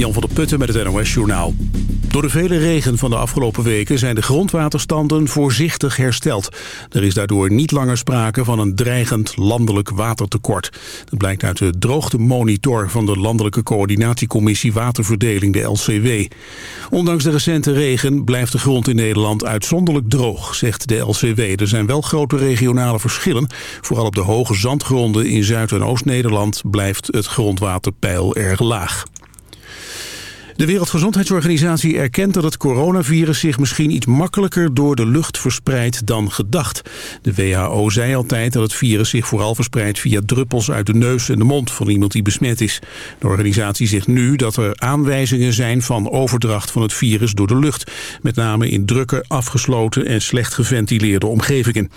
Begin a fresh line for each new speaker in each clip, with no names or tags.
Jan van der Putten met het NOS-journaal. Door de vele regen van de afgelopen weken zijn de grondwaterstanden voorzichtig hersteld. Er is daardoor niet langer sprake van een dreigend landelijk watertekort. Dat blijkt uit de droogtemonitor van de Landelijke Coördinatiecommissie Waterverdeling, de LCW. Ondanks de recente regen blijft de grond in Nederland uitzonderlijk droog, zegt de LCW. Er zijn wel grote regionale verschillen. Vooral op de hoge zandgronden in Zuid- en Oost-Nederland blijft het grondwaterpeil erg laag. De Wereldgezondheidsorganisatie erkent dat het coronavirus zich misschien iets makkelijker door de lucht verspreidt dan gedacht. De WHO zei altijd dat het virus zich vooral verspreidt via druppels uit de neus en de mond van iemand die besmet is. De organisatie zegt nu dat er aanwijzingen zijn van overdracht van het virus door de lucht. Met name in drukke, afgesloten en slecht geventileerde omgevingen.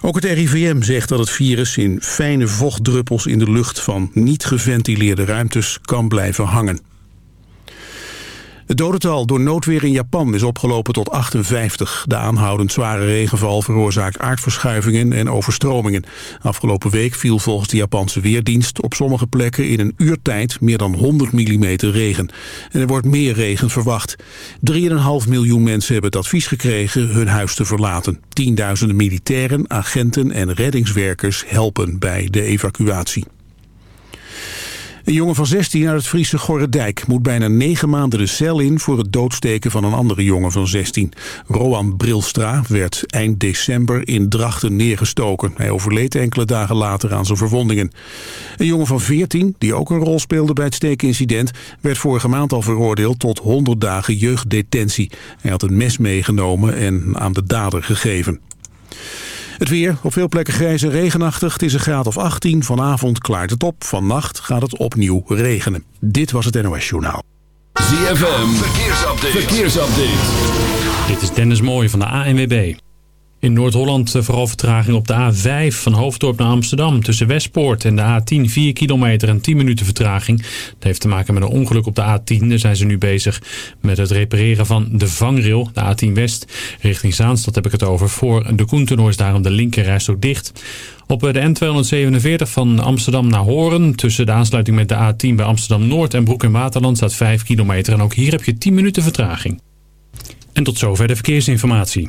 Ook het RIVM zegt dat het virus in fijne vochtdruppels in de lucht van niet geventileerde ruimtes kan blijven hangen. Het dodental door noodweer in Japan is opgelopen tot 58. De aanhoudend zware regenval veroorzaakt aardverschuivingen en overstromingen. Afgelopen week viel volgens de Japanse Weerdienst op sommige plekken in een uurtijd meer dan 100 mm regen. En er wordt meer regen verwacht. 3,5 miljoen mensen hebben het advies gekregen hun huis te verlaten. Tienduizenden militairen, agenten en reddingswerkers helpen bij de evacuatie. Een jongen van 16 uit het Friese Gorredijk moet bijna negen maanden de cel in voor het doodsteken van een andere jongen van 16. Roan Brilstra werd eind december in Drachten neergestoken. Hij overleed enkele dagen later aan zijn verwondingen. Een jongen van 14, die ook een rol speelde bij het steekincident, werd vorige maand al veroordeeld tot 100 dagen jeugddetentie. Hij had een mes meegenomen en aan de dader gegeven. Het weer, op veel plekken grijs en regenachtig. Het is een graad of 18. Vanavond klaart het op. Vannacht gaat het opnieuw regenen. Dit was het NOS Journaal.
ZFM, verkeersupdate. verkeersupdate.
Dit is Dennis Mooij van de ANWB. In Noord-Holland eh, vooral vertraging op de A5 van Hoofddorp naar Amsterdam. Tussen Westpoort en de A10 4 kilometer en 10 minuten vertraging. Dat heeft te maken met een ongeluk op de A10. Daar zijn ze nu bezig met het repareren van de vangrail. De A10 West richting Zaanstad heb ik het over. Voor de Koentenor is daarom de linkerreis ook dicht. Op eh, de N247 van Amsterdam naar Horen. Tussen de aansluiting met de A10 bij Amsterdam Noord en Broek in Waterland staat 5 kilometer. En ook hier heb je 10 minuten vertraging. En tot zover de verkeersinformatie.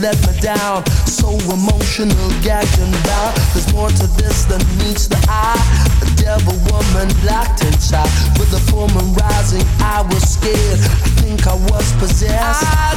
let me down. So emotional, gagged and bound. There's more to this than meets the eye. A devil woman locked inside with a form rising. I was scared. I think I was possessed. I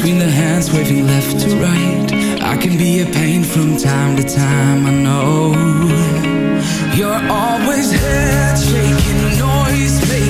Between the hands waving left to right. I can be a pain from time to time, I know. You're always head shaking, noise making,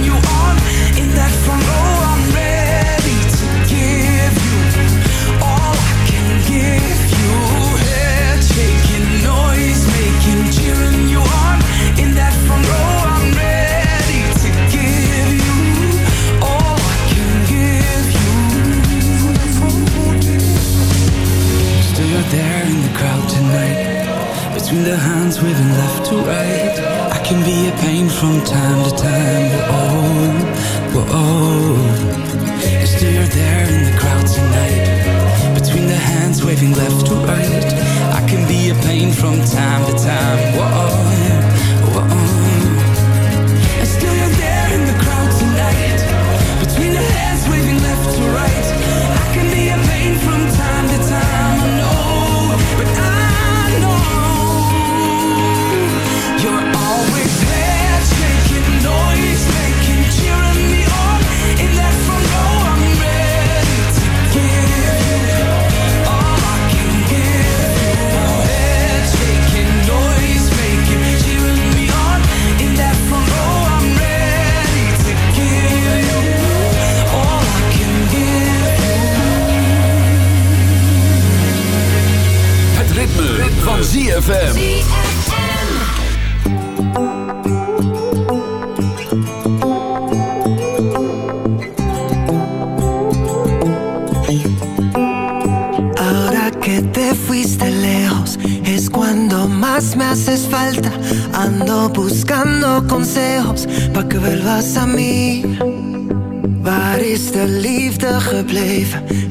waving left to right. I can be a pain from time to time. Whoa, whoa. And still you're there in the crowd tonight. Between the hands waving left to right. I can be a pain from time to time. Whoa, whoa. And still you're there in the crowd tonight. Between the hands waving left to right. I can be a pain from time to time. I know, but I
ZFM.
Ahora que te fuiste lejos es cuando más me haces falta. Ando buscando consejos pa' que vuelvas a mí. Waar is de liefde gebleven?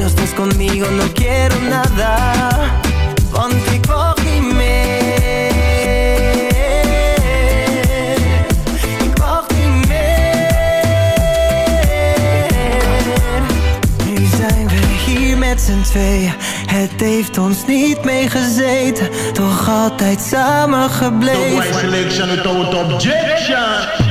no estás conmigo no quiero nada. Want ik wacht niet meer Nu zijn we hier met z'n tweeën. Het heeft ons niet meegezeten. Toch altijd samen gebleven.
Selection without objection.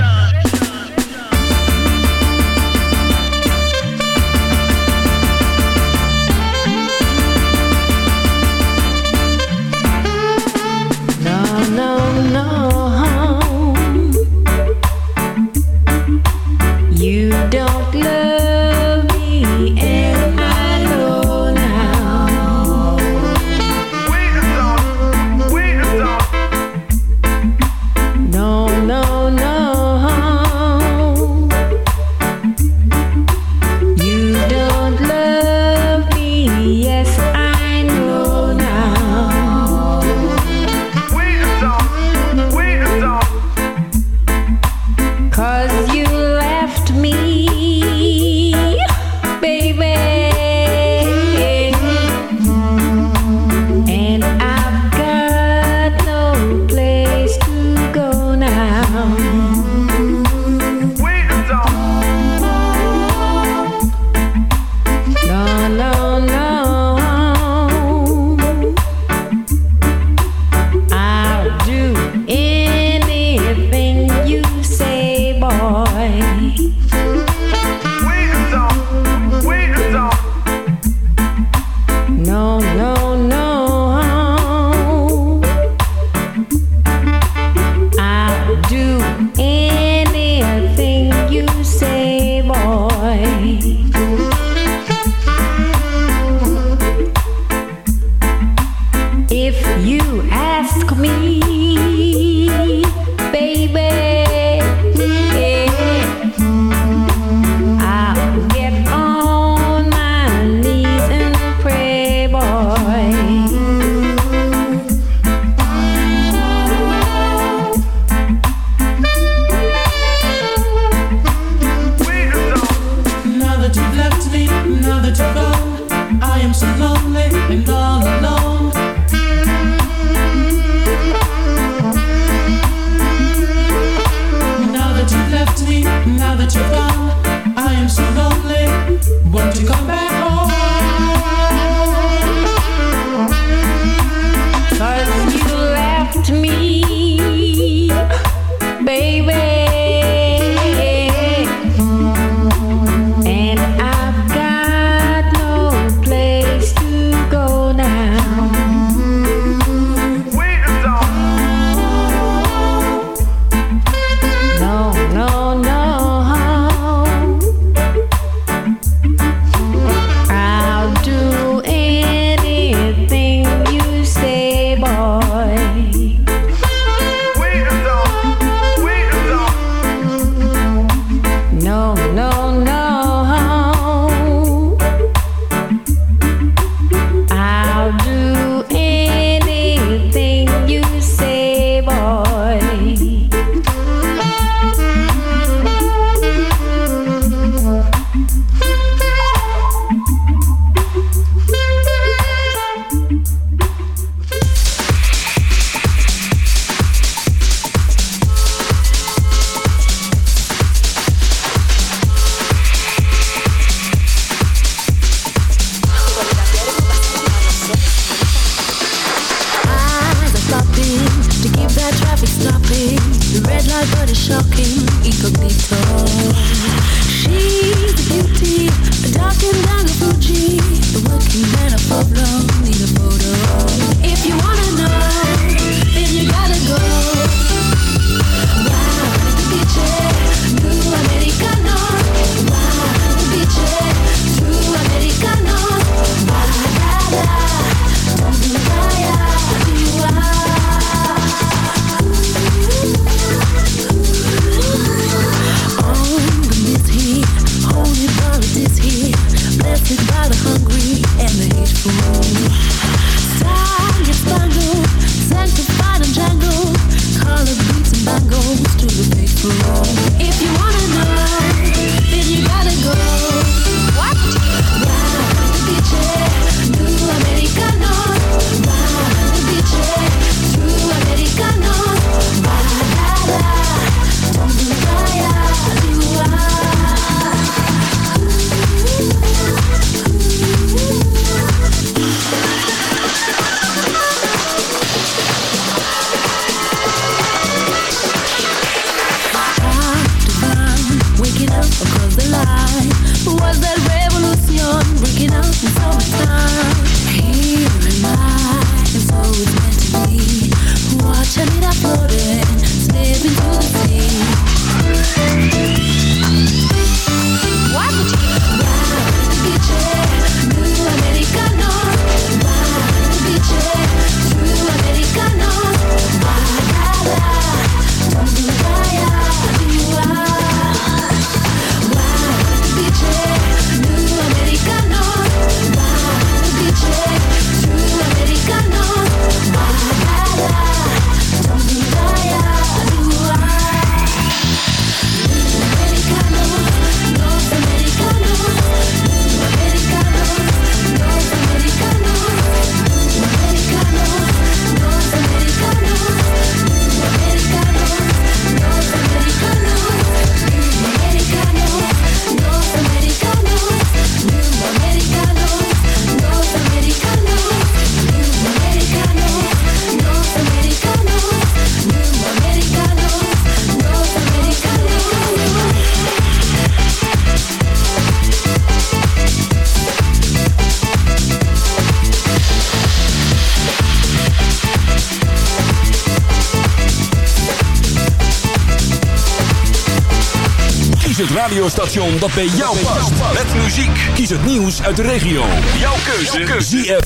radiostation dat bij jou past. Met muziek. Kies het nieuws uit de regio. Jouw keuze. Jouw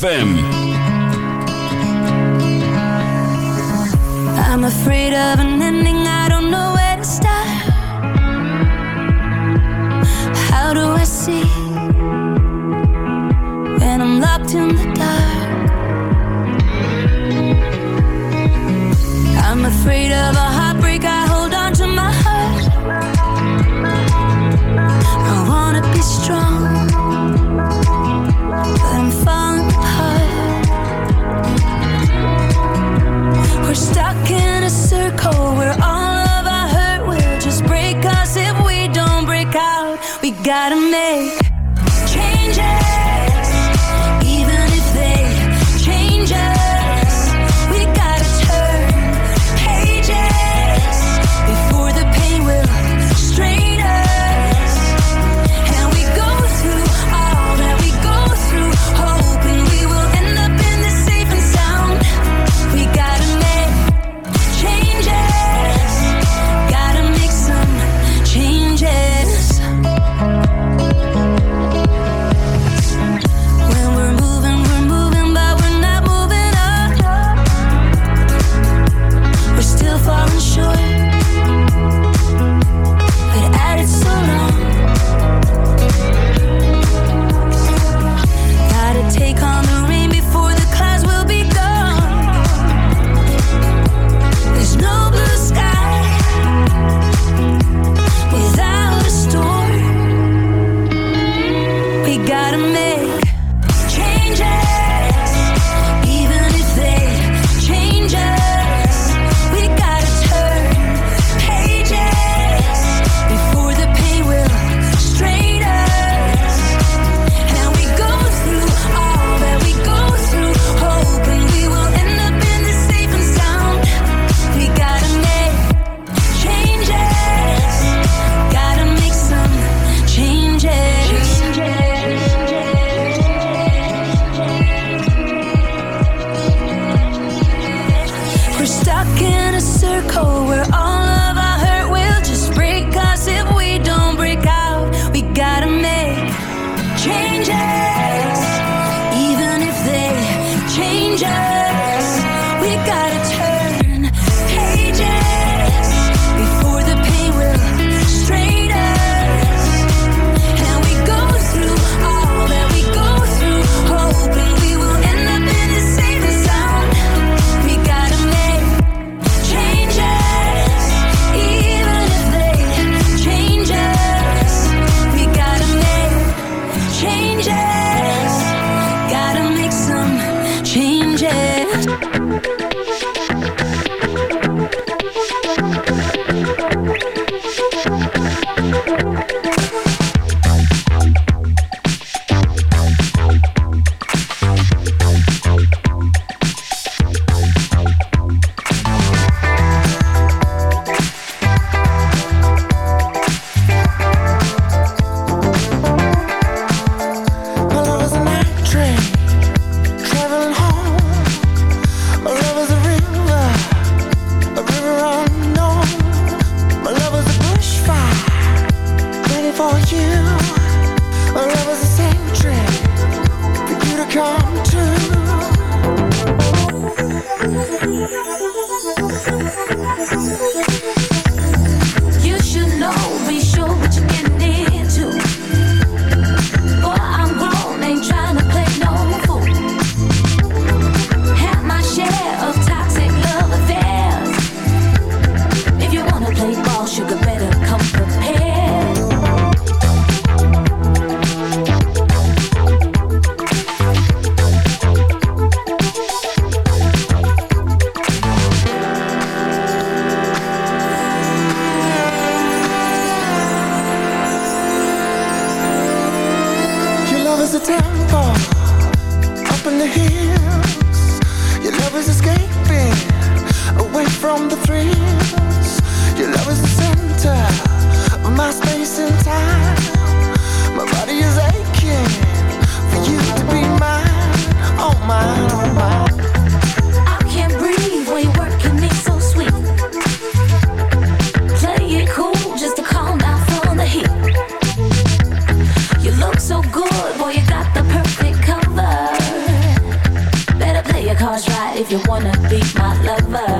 I'm afraid of an ending. I don't know where to start. How do I see? When I'm locked in the gotta make
danger. a temple up in the hills. Your love is escaping away from the thrills. Your love is the center of my space and time. My body is aching for you to be mine, oh mine, oh mine.
you wanna be my lover.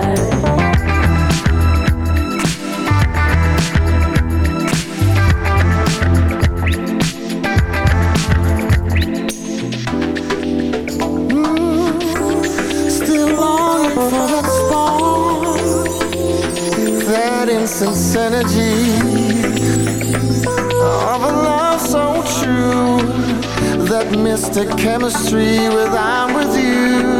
Mm, sense energy of a love so true that mystic chemistry with I'm with you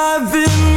You're driving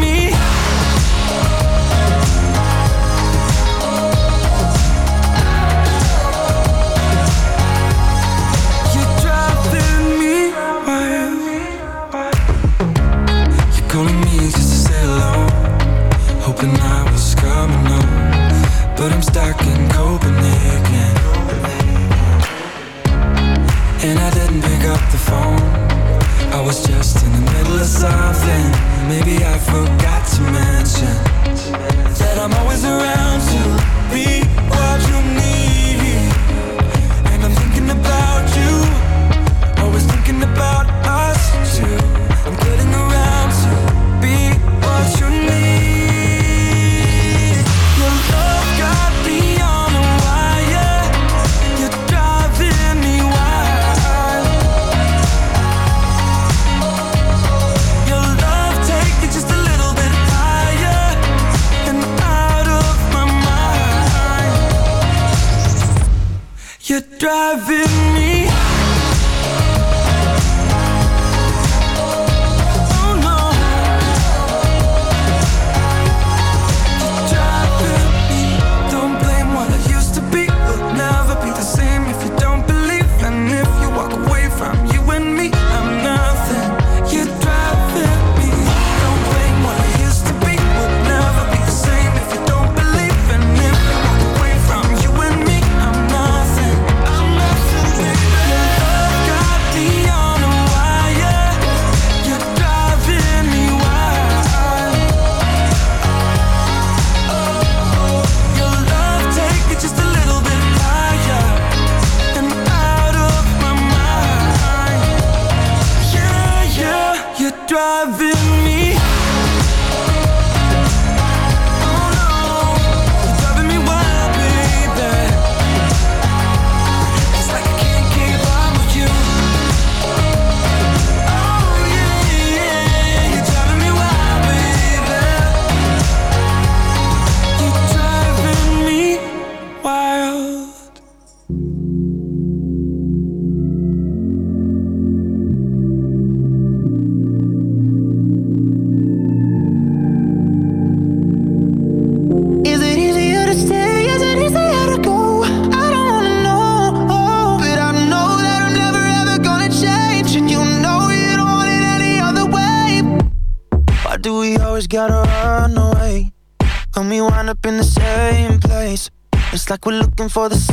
for the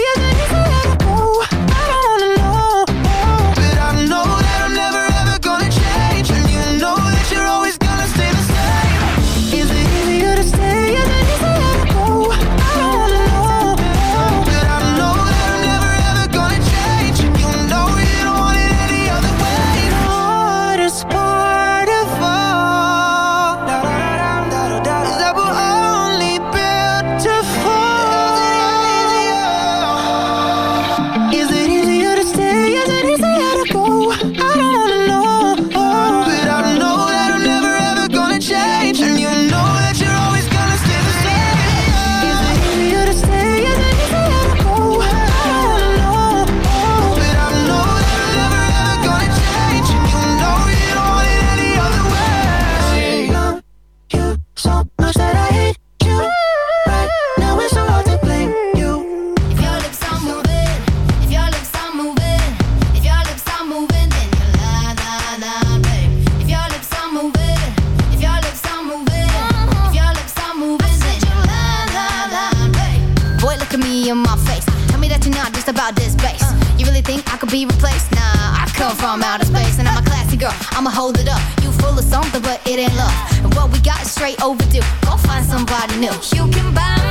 hold it up. You full of something, but it ain't love. And what we got is straight overdue. Go find somebody new. You can buy